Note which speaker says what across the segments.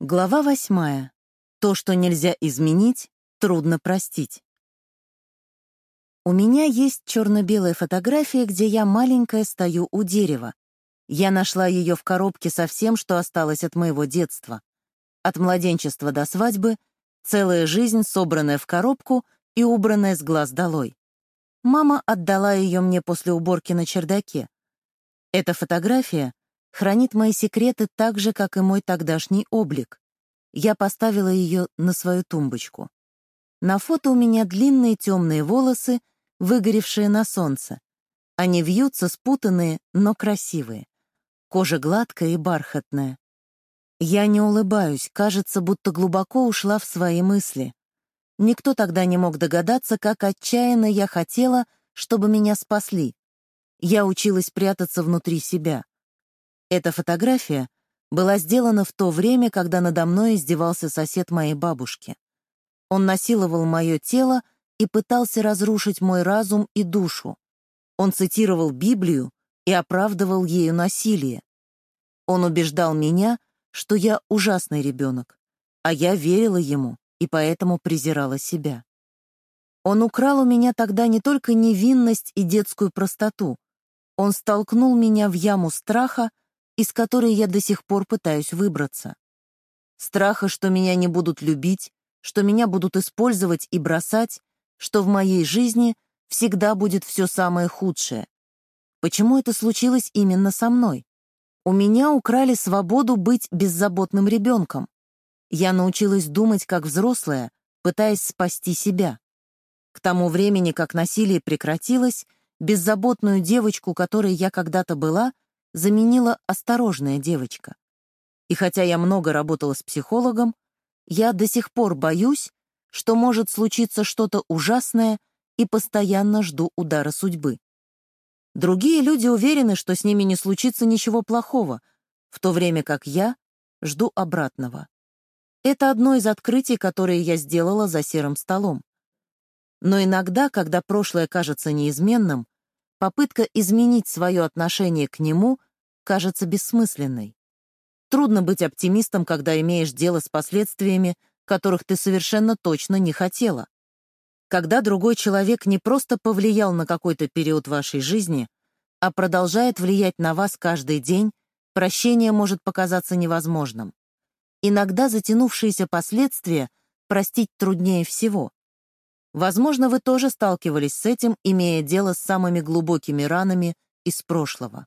Speaker 1: Глава восьмая. То, что нельзя изменить, трудно простить. У меня есть черно-белая фотография, где я маленькая стою у дерева. Я нашла ее в коробке со всем, что осталось от моего детства. От младенчества до свадьбы, целая жизнь, собранная в коробку и убранная с глаз долой. Мама отдала ее мне после уборки на чердаке. Эта фотография хранит мои секреты так же, как и мой тогдашний облик. Я поставила ее на свою тумбочку. На фото у меня длинные темные волосы, выгоревшие на солнце. Они вьются, спутанные, но красивые. Кожа гладкая и бархатная. Я не улыбаюсь, кажется, будто глубоко ушла в свои мысли. Никто тогда не мог догадаться, как отчаянно я хотела, чтобы меня спасли. Я училась прятаться внутри себя. Эта фотография была сделана в то время, когда надо мной издевался сосед моей бабушки. Он насиловал мое тело и пытался разрушить мой разум и душу. Он цитировал Библию и оправдывал ею насилие. Он убеждал меня, что я ужасный ребенок, а я верила ему и поэтому презирала себя. Он украл у меня тогда не только невинность и детскую простоту, он столкнул меня в яму страха, из которой я до сих пор пытаюсь выбраться. Страха, что меня не будут любить, что меня будут использовать и бросать, что в моей жизни всегда будет все самое худшее. Почему это случилось именно со мной? У меня украли свободу быть беззаботным ребенком. Я научилась думать как взрослая, пытаясь спасти себя. К тому времени, как насилие прекратилось, беззаботную девочку, которой я когда-то была, заменила осторожная девочка. И хотя я много работала с психологом, я до сих пор боюсь, что может случиться что-то ужасное и постоянно жду удара судьбы. Другие люди уверены, что с ними не случится ничего плохого, в то время как я жду обратного. Это одно из открытий, которые я сделала за серым столом. Но иногда, когда прошлое кажется неизменным, попытка изменить свое отношение к нему кажется бессмысленной. Трудно быть оптимистом, когда имеешь дело с последствиями, которых ты совершенно точно не хотела. Когда другой человек не просто повлиял на какой-то период вашей жизни, а продолжает влиять на вас каждый день, прощение может показаться невозможным. Иногда затянувшиеся последствия простить труднее всего. Возможно, вы тоже сталкивались с этим, имея дело с самыми глубокими ранами из прошлого.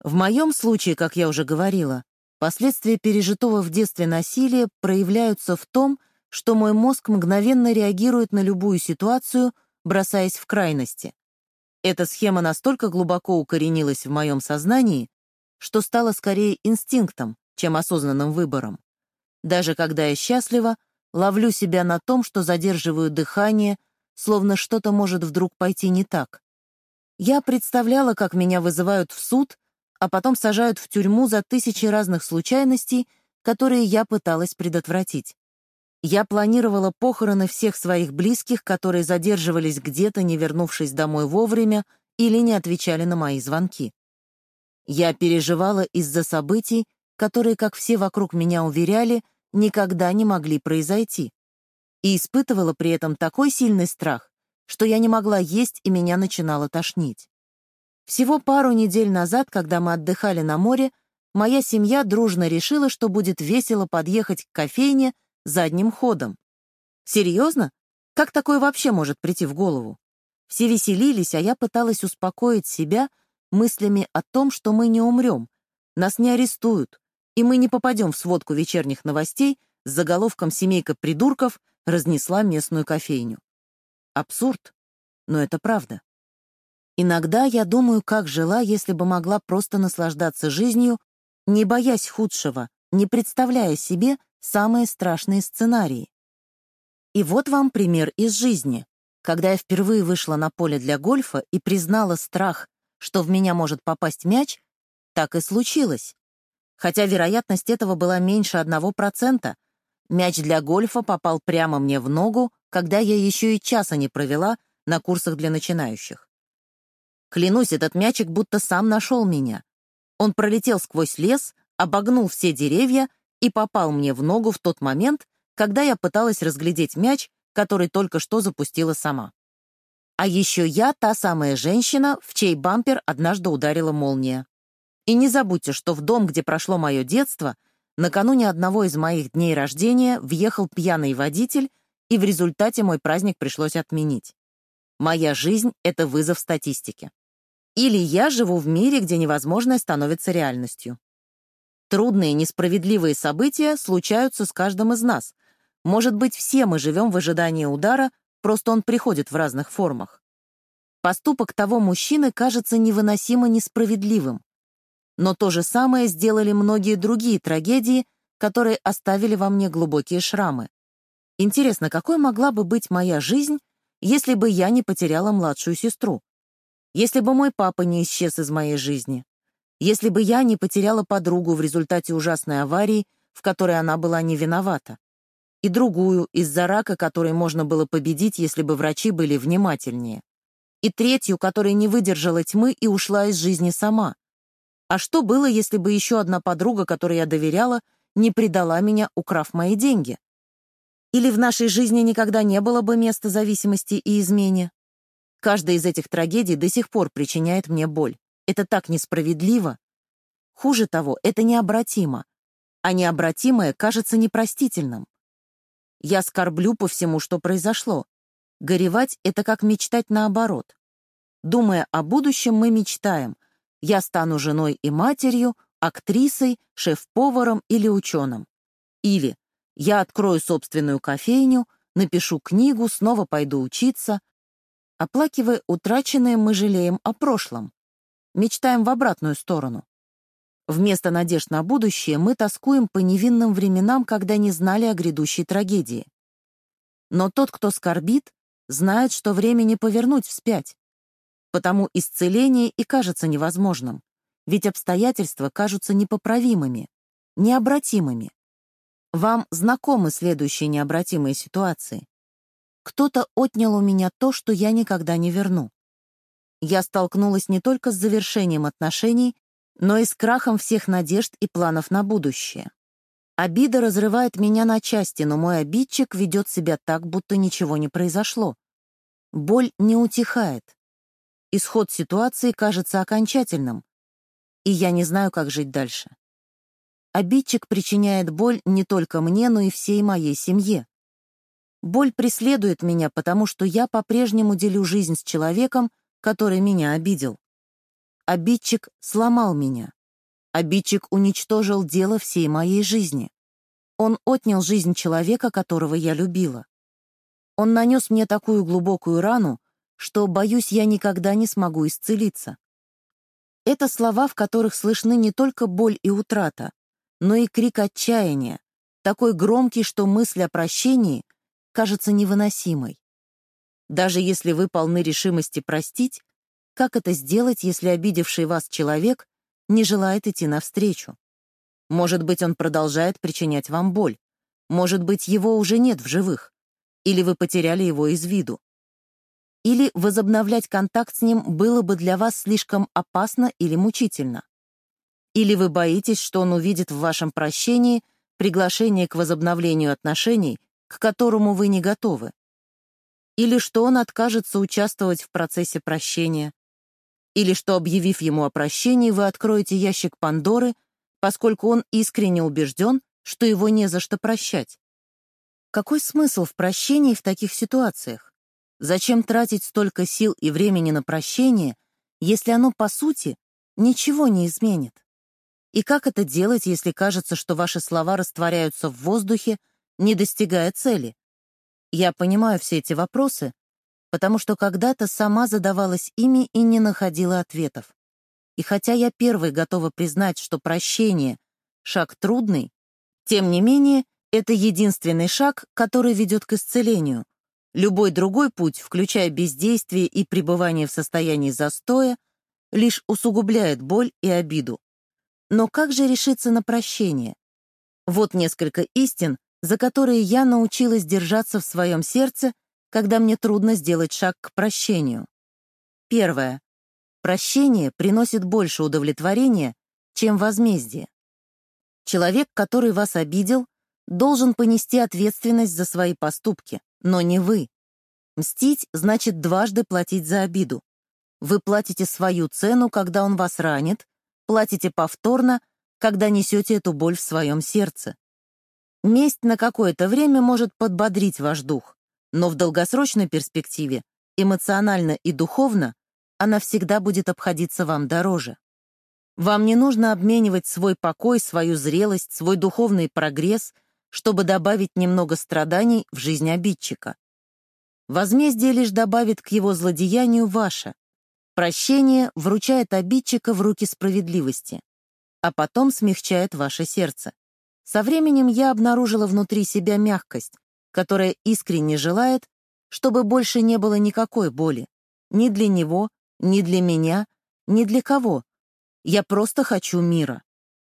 Speaker 1: В моем случае, как я уже говорила, последствия пережитого в детстве насилия проявляются в том, что мой мозг мгновенно реагирует на любую ситуацию, бросаясь в крайности. Эта схема настолько глубоко укоренилась в моем сознании, что стала скорее инстинктом, чем осознанным выбором. Даже когда я счастлива, ловлю себя на том, что задерживаю дыхание, словно что-то может вдруг пойти не так. Я представляла, как меня вызывают в суд а потом сажают в тюрьму за тысячи разных случайностей, которые я пыталась предотвратить. Я планировала похороны всех своих близких, которые задерживались где-то, не вернувшись домой вовремя или не отвечали на мои звонки. Я переживала из-за событий, которые, как все вокруг меня уверяли, никогда не могли произойти. И испытывала при этом такой сильный страх, что я не могла есть и меня начинало тошнить. Всего пару недель назад, когда мы отдыхали на море, моя семья дружно решила, что будет весело подъехать к кофейне задним ходом. Серьезно? Как такое вообще может прийти в голову? Все веселились, а я пыталась успокоить себя мыслями о том, что мы не умрем, нас не арестуют, и мы не попадем в сводку вечерних новостей с заголовком «Семейка придурков разнесла местную кофейню». Абсурд, но это правда. Иногда я думаю, как жила, если бы могла просто наслаждаться жизнью, не боясь худшего, не представляя себе самые страшные сценарии. И вот вам пример из жизни. Когда я впервые вышла на поле для гольфа и признала страх, что в меня может попасть мяч, так и случилось. Хотя вероятность этого была меньше одного процента. Мяч для гольфа попал прямо мне в ногу, когда я еще и часа не провела на курсах для начинающих. Клянусь, этот мячик будто сам нашел меня. Он пролетел сквозь лес, обогнул все деревья и попал мне в ногу в тот момент, когда я пыталась разглядеть мяч, который только что запустила сама. А еще я та самая женщина, в чей бампер однажды ударила молния. И не забудьте, что в дом, где прошло мое детство, накануне одного из моих дней рождения въехал пьяный водитель, и в результате мой праздник пришлось отменить. Моя жизнь — это вызов статистике. Или я живу в мире, где невозможное становится реальностью. Трудные, несправедливые события случаются с каждым из нас. Может быть, все мы живем в ожидании удара, просто он приходит в разных формах. Поступок того мужчины кажется невыносимо несправедливым. Но то же самое сделали многие другие трагедии, которые оставили во мне глубокие шрамы. Интересно, какой могла бы быть моя жизнь, если бы я не потеряла младшую сестру? Если бы мой папа не исчез из моей жизни? Если бы я не потеряла подругу в результате ужасной аварии, в которой она была не виновата? И другую, из-за рака, который можно было победить, если бы врачи были внимательнее? И третью, которая не выдержала тьмы и ушла из жизни сама? А что было, если бы еще одна подруга, которой я доверяла, не предала меня, украв мои деньги? Или в нашей жизни никогда не было бы места зависимости и измене? Каждая из этих трагедий до сих пор причиняет мне боль. Это так несправедливо. Хуже того, это необратимо. А необратимое кажется непростительным. Я скорблю по всему, что произошло. Горевать — это как мечтать наоборот. Думая о будущем, мы мечтаем. Я стану женой и матерью, актрисой, шеф-поваром или ученым. Или я открою собственную кофейню, напишу книгу, снова пойду учиться. Оплакивая утраченное, мы жалеем о прошлом. Мечтаем в обратную сторону. Вместо надежд на будущее мы тоскуем по невинным временам, когда не знали о грядущей трагедии. Но тот, кто скорбит, знает, что время не повернуть вспять. Потому исцеление и кажется невозможным, ведь обстоятельства кажутся непоправимыми, необратимыми. Вам знакомы следующие необратимые ситуации. Кто-то отнял у меня то, что я никогда не верну. Я столкнулась не только с завершением отношений, но и с крахом всех надежд и планов на будущее. Обида разрывает меня на части, но мой обидчик ведет себя так, будто ничего не произошло. Боль не утихает. Исход ситуации кажется окончательным, и я не знаю, как жить дальше. Обидчик причиняет боль не только мне, но и всей моей семье. Боль преследует меня, потому что я по-прежнему делю жизнь с человеком, который меня обидел. Обидчик сломал меня. Обидчик уничтожил дело всей моей жизни. Он отнял жизнь человека, которого я любила. Он нанес мне такую глубокую рану, что, боюсь, я никогда не смогу исцелиться. Это слова, в которых слышны не только боль и утрата, но и крик отчаяния, такой громкий, что мысль о прощении кажется невыносимой. Даже если вы полны решимости простить, как это сделать, если обидевший вас человек не желает идти навстречу? Может быть, он продолжает причинять вам боль. Может быть, его уже нет в живых. Или вы потеряли его из виду. Или возобновлять контакт с ним было бы для вас слишком опасно или мучительно. Или вы боитесь, что он увидит в вашем прощении приглашение к возобновлению отношений, к которому вы не готовы? Или что он откажется участвовать в процессе прощения? Или что, объявив ему о прощении, вы откроете ящик Пандоры, поскольку он искренне убежден, что его не за что прощать? Какой смысл в прощении в таких ситуациях? Зачем тратить столько сил и времени на прощение, если оно, по сути, ничего не изменит? И как это делать, если кажется, что ваши слова растворяются в воздухе, не достигая цели? Я понимаю все эти вопросы, потому что когда-то сама задавалась ими и не находила ответов. И хотя я первой готова признать, что прощение — шаг трудный, тем не менее, это единственный шаг, который ведет к исцелению. Любой другой путь, включая бездействие и пребывание в состоянии застоя, лишь усугубляет боль и обиду. Но как же решиться на прощение? Вот несколько истин, за которые я научилась держаться в своем сердце, когда мне трудно сделать шаг к прощению. Первое. Прощение приносит больше удовлетворения, чем возмездие. Человек, который вас обидел, должен понести ответственность за свои поступки, но не вы. Мстить значит дважды платить за обиду. Вы платите свою цену, когда он вас ранит, платите повторно, когда несете эту боль в своем сердце. Месть на какое-то время может подбодрить ваш дух, но в долгосрочной перспективе, эмоционально и духовно, она всегда будет обходиться вам дороже. Вам не нужно обменивать свой покой, свою зрелость, свой духовный прогресс, чтобы добавить немного страданий в жизнь обидчика. Возмездие лишь добавит к его злодеянию ваше. Прощение вручает обидчика в руки справедливости, а потом смягчает ваше сердце. Со временем я обнаружила внутри себя мягкость, которая искренне желает, чтобы больше не было никакой боли. Ни для него, ни для меня, ни для кого. Я просто хочу мира.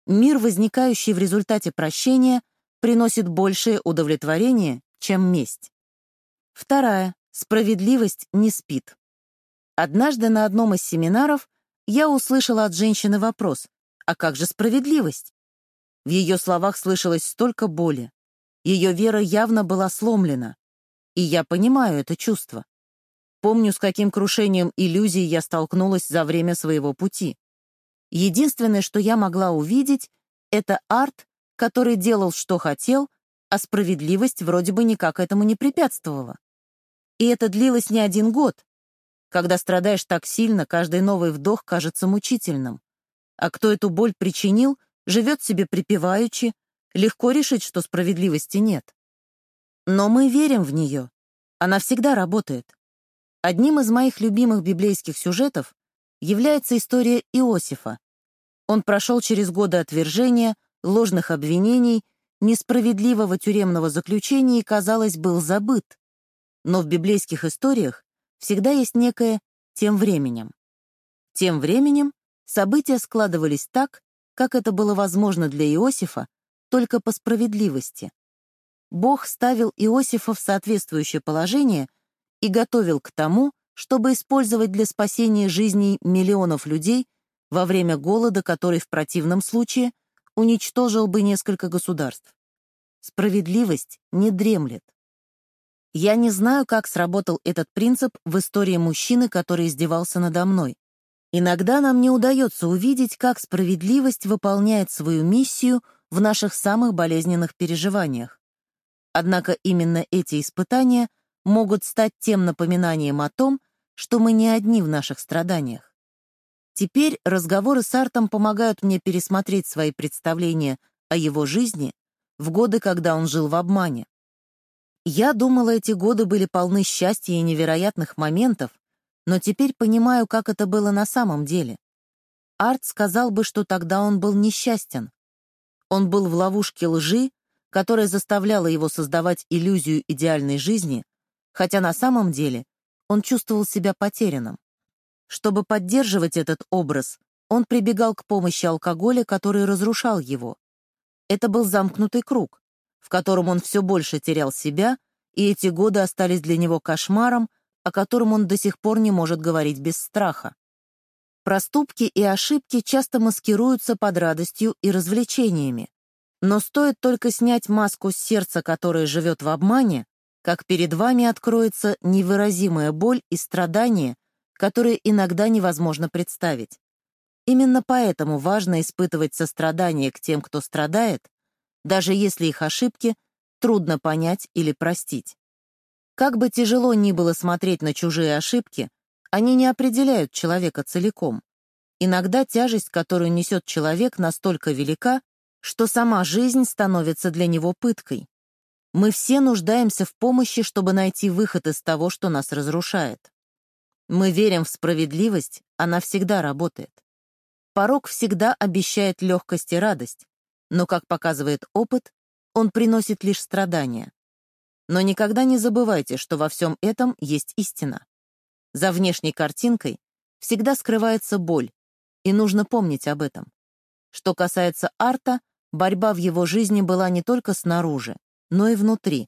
Speaker 1: Мир, возникающий в результате прощения, приносит большее удовлетворение, чем месть. Вторая. Справедливость не спит. Однажды на одном из семинаров я услышала от женщины вопрос, а как же справедливость? В ее словах слышалось столько боли. Ее вера явно была сломлена. И я понимаю это чувство. Помню, с каким крушением иллюзий я столкнулась за время своего пути. Единственное, что я могла увидеть, это арт, который делал, что хотел, а справедливость вроде бы никак этому не препятствовала. И это длилось не один год. Когда страдаешь так сильно, каждый новый вдох кажется мучительным. А кто эту боль причинил, живет себе припеваючи, легко решить, что справедливости нет. Но мы верим в нее. Она всегда работает. Одним из моих любимых библейских сюжетов является история Иосифа. Он прошел через годы отвержения, ложных обвинений, несправедливого тюремного заключения казалось, был забыт. Но в библейских историях всегда есть некое «тем временем». Тем временем события складывались так, как это было возможно для Иосифа, только по справедливости. Бог ставил Иосифа в соответствующее положение и готовил к тому, чтобы использовать для спасения жизней миллионов людей во время голода, который в противном случае уничтожил бы несколько государств. Справедливость не дремлет. Я не знаю, как сработал этот принцип в истории мужчины, который издевался надо мной. Иногда нам не удается увидеть, как справедливость выполняет свою миссию в наших самых болезненных переживаниях. Однако именно эти испытания могут стать тем напоминанием о том, что мы не одни в наших страданиях. Теперь разговоры с Артом помогают мне пересмотреть свои представления о его жизни в годы, когда он жил в обмане. Я думала, эти годы были полны счастья и невероятных моментов, но теперь понимаю, как это было на самом деле. Арт сказал бы, что тогда он был несчастен. Он был в ловушке лжи, которая заставляла его создавать иллюзию идеальной жизни, хотя на самом деле он чувствовал себя потерянным. Чтобы поддерживать этот образ, он прибегал к помощи алкоголя, который разрушал его. Это был замкнутый круг в котором он все больше терял себя, и эти годы остались для него кошмаром, о котором он до сих пор не может говорить без страха. Проступки и ошибки часто маскируются под радостью и развлечениями. Но стоит только снять маску с сердца, которое живет в обмане, как перед вами откроется невыразимая боль и страдание, которые иногда невозможно представить. Именно поэтому важно испытывать сострадание к тем, кто страдает, даже если их ошибки трудно понять или простить. Как бы тяжело ни было смотреть на чужие ошибки, они не определяют человека целиком. Иногда тяжесть, которую несет человек, настолько велика, что сама жизнь становится для него пыткой. Мы все нуждаемся в помощи, чтобы найти выход из того, что нас разрушает. Мы верим в справедливость, она всегда работает. Порог всегда обещает легкость и радость, но, как показывает опыт, он приносит лишь страдания. Но никогда не забывайте, что во всем этом есть истина. За внешней картинкой всегда скрывается боль, и нужно помнить об этом. Что касается арта, борьба в его жизни была не только снаружи, но и внутри.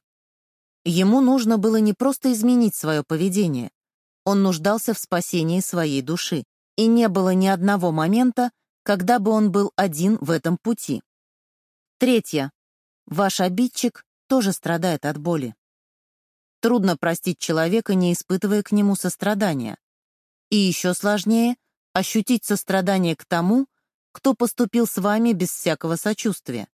Speaker 1: Ему нужно было не просто изменить свое поведение, он нуждался в спасении своей души, и не было ни одного момента, когда бы он был один в этом пути. Третье. Ваш обидчик тоже страдает от боли. Трудно простить человека, не испытывая к нему сострадания. И еще сложнее — ощутить сострадание к тому, кто поступил с вами без всякого сочувствия.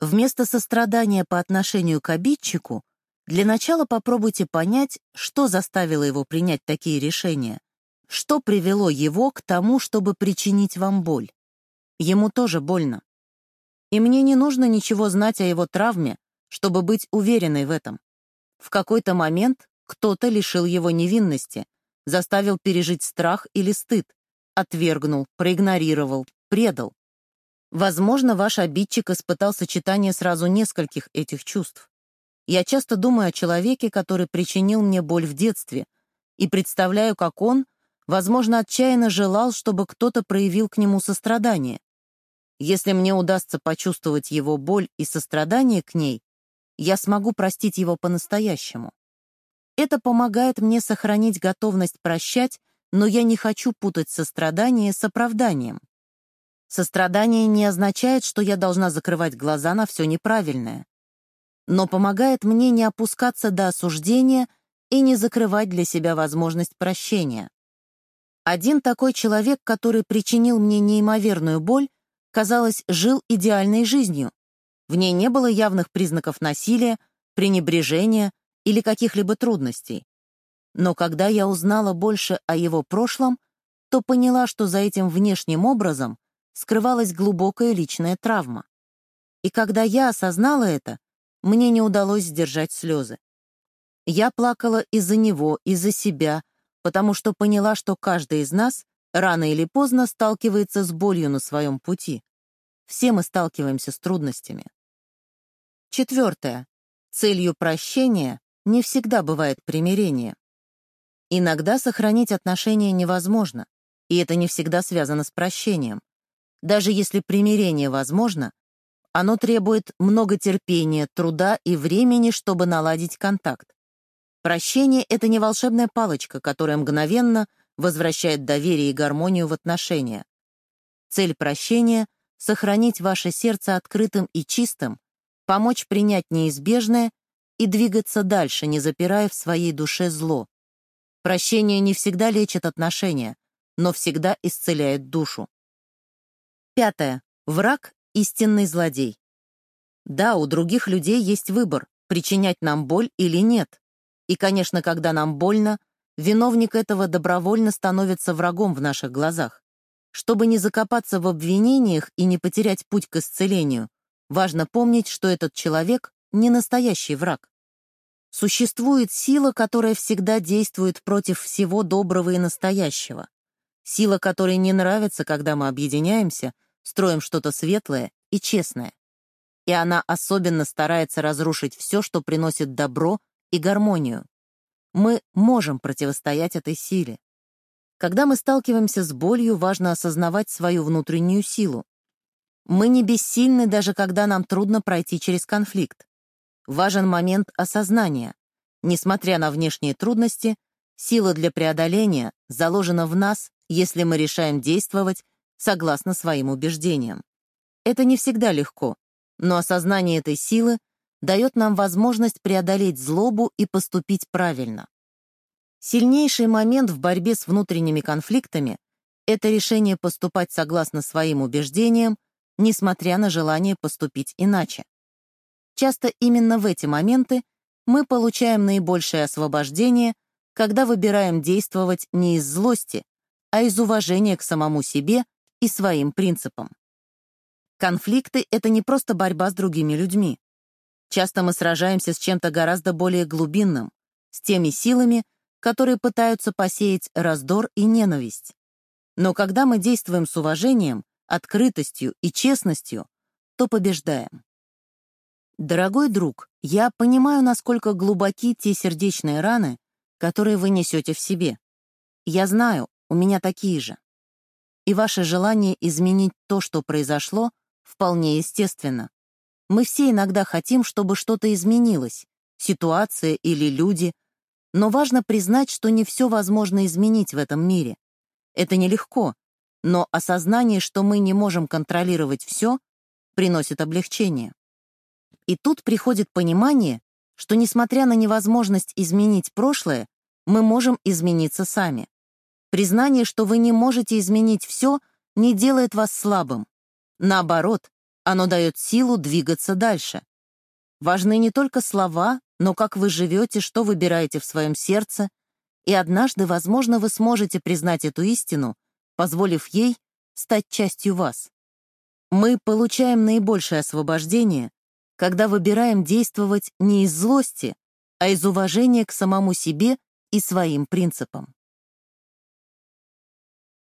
Speaker 1: Вместо сострадания по отношению к обидчику, для начала попробуйте понять, что заставило его принять такие решения, что привело его к тому, чтобы причинить вам боль. Ему тоже больно. И мне не нужно ничего знать о его травме, чтобы быть уверенной в этом. В какой-то момент кто-то лишил его невинности, заставил пережить страх или стыд, отвергнул, проигнорировал, предал. Возможно, ваш обидчик испытал сочетание сразу нескольких этих чувств. Я часто думаю о человеке, который причинил мне боль в детстве, и представляю, как он, возможно, отчаянно желал, чтобы кто-то проявил к нему сострадание. Если мне удастся почувствовать его боль и сострадание к ней, я смогу простить его по-настоящему. Это помогает мне сохранить готовность прощать, но я не хочу путать сострадание с оправданием. Сострадание не означает, что я должна закрывать глаза на все неправильное, но помогает мне не опускаться до осуждения и не закрывать для себя возможность прощения. Один такой человек, который причинил мне неимоверную боль, казалось, жил идеальной жизнью, в ней не было явных признаков насилия, пренебрежения или каких-либо трудностей. Но когда я узнала больше о его прошлом, то поняла, что за этим внешним образом скрывалась глубокая личная травма. И когда я осознала это, мне не удалось сдержать слезы. Я плакала из-за него, из-за себя, потому что поняла, что каждый из нас рано или поздно сталкивается с болью на своем пути. Все мы сталкиваемся с трудностями. Четвертое. Целью прощения не всегда бывает примирение. Иногда сохранить отношения невозможно, и это не всегда связано с прощением. Даже если примирение возможно, оно требует много терпения, труда и времени, чтобы наладить контакт. Прощение — это не волшебная палочка, которая мгновенно возвращает доверие и гармонию в отношения. Цель прощения — сохранить ваше сердце открытым и чистым, помочь принять неизбежное и двигаться дальше, не запирая в своей душе зло. Прощение не всегда лечит отношения, но всегда исцеляет душу. Пятое. Враг — истинный злодей. Да, у других людей есть выбор, причинять нам боль или нет. И, конечно, когда нам больно, виновник этого добровольно становится врагом в наших глазах. Чтобы не закопаться в обвинениях и не потерять путь к исцелению, Важно помнить, что этот человек — не настоящий враг. Существует сила, которая всегда действует против всего доброго и настоящего. Сила, которой не нравится, когда мы объединяемся, строим что-то светлое и честное. И она особенно старается разрушить все, что приносит добро и гармонию. Мы можем противостоять этой силе. Когда мы сталкиваемся с болью, важно осознавать свою внутреннюю силу. Мы не бессильны, даже когда нам трудно пройти через конфликт. Важен момент осознания. Несмотря на внешние трудности, сила для преодоления заложена в нас, если мы решаем действовать согласно своим убеждениям. Это не всегда легко, но осознание этой силы дает нам возможность преодолеть злобу и поступить правильно. Сильнейший момент в борьбе с внутренними конфликтами — это решение поступать согласно своим убеждениям несмотря на желание поступить иначе. Часто именно в эти моменты мы получаем наибольшее освобождение, когда выбираем действовать не из злости, а из уважения к самому себе и своим принципам. Конфликты — это не просто борьба с другими людьми. Часто мы сражаемся с чем-то гораздо более глубинным, с теми силами, которые пытаются посеять раздор и ненависть. Но когда мы действуем с уважением, открытостью и честностью, то побеждаем. Дорогой друг, я понимаю, насколько глубоки те сердечные раны, которые вы несете в себе. Я знаю, у меня такие же. И ваше желание изменить то, что произошло, вполне естественно. Мы все иногда хотим, чтобы что-то изменилось, ситуация или люди, но важно признать, что не все возможно изменить в этом мире. Это нелегко, но осознание, что мы не можем контролировать все, приносит облегчение. И тут приходит понимание, что, несмотря на невозможность изменить прошлое, мы можем измениться сами. Признание, что вы не можете изменить все, не делает вас слабым. Наоборот, оно дает силу двигаться дальше. Важны не только слова, но как вы живете, что выбираете в своем сердце, и однажды, возможно, вы сможете признать эту истину, позволив ей стать частью вас. Мы получаем наибольшее освобождение, когда выбираем действовать не из злости, а из уважения к самому себе и своим принципам.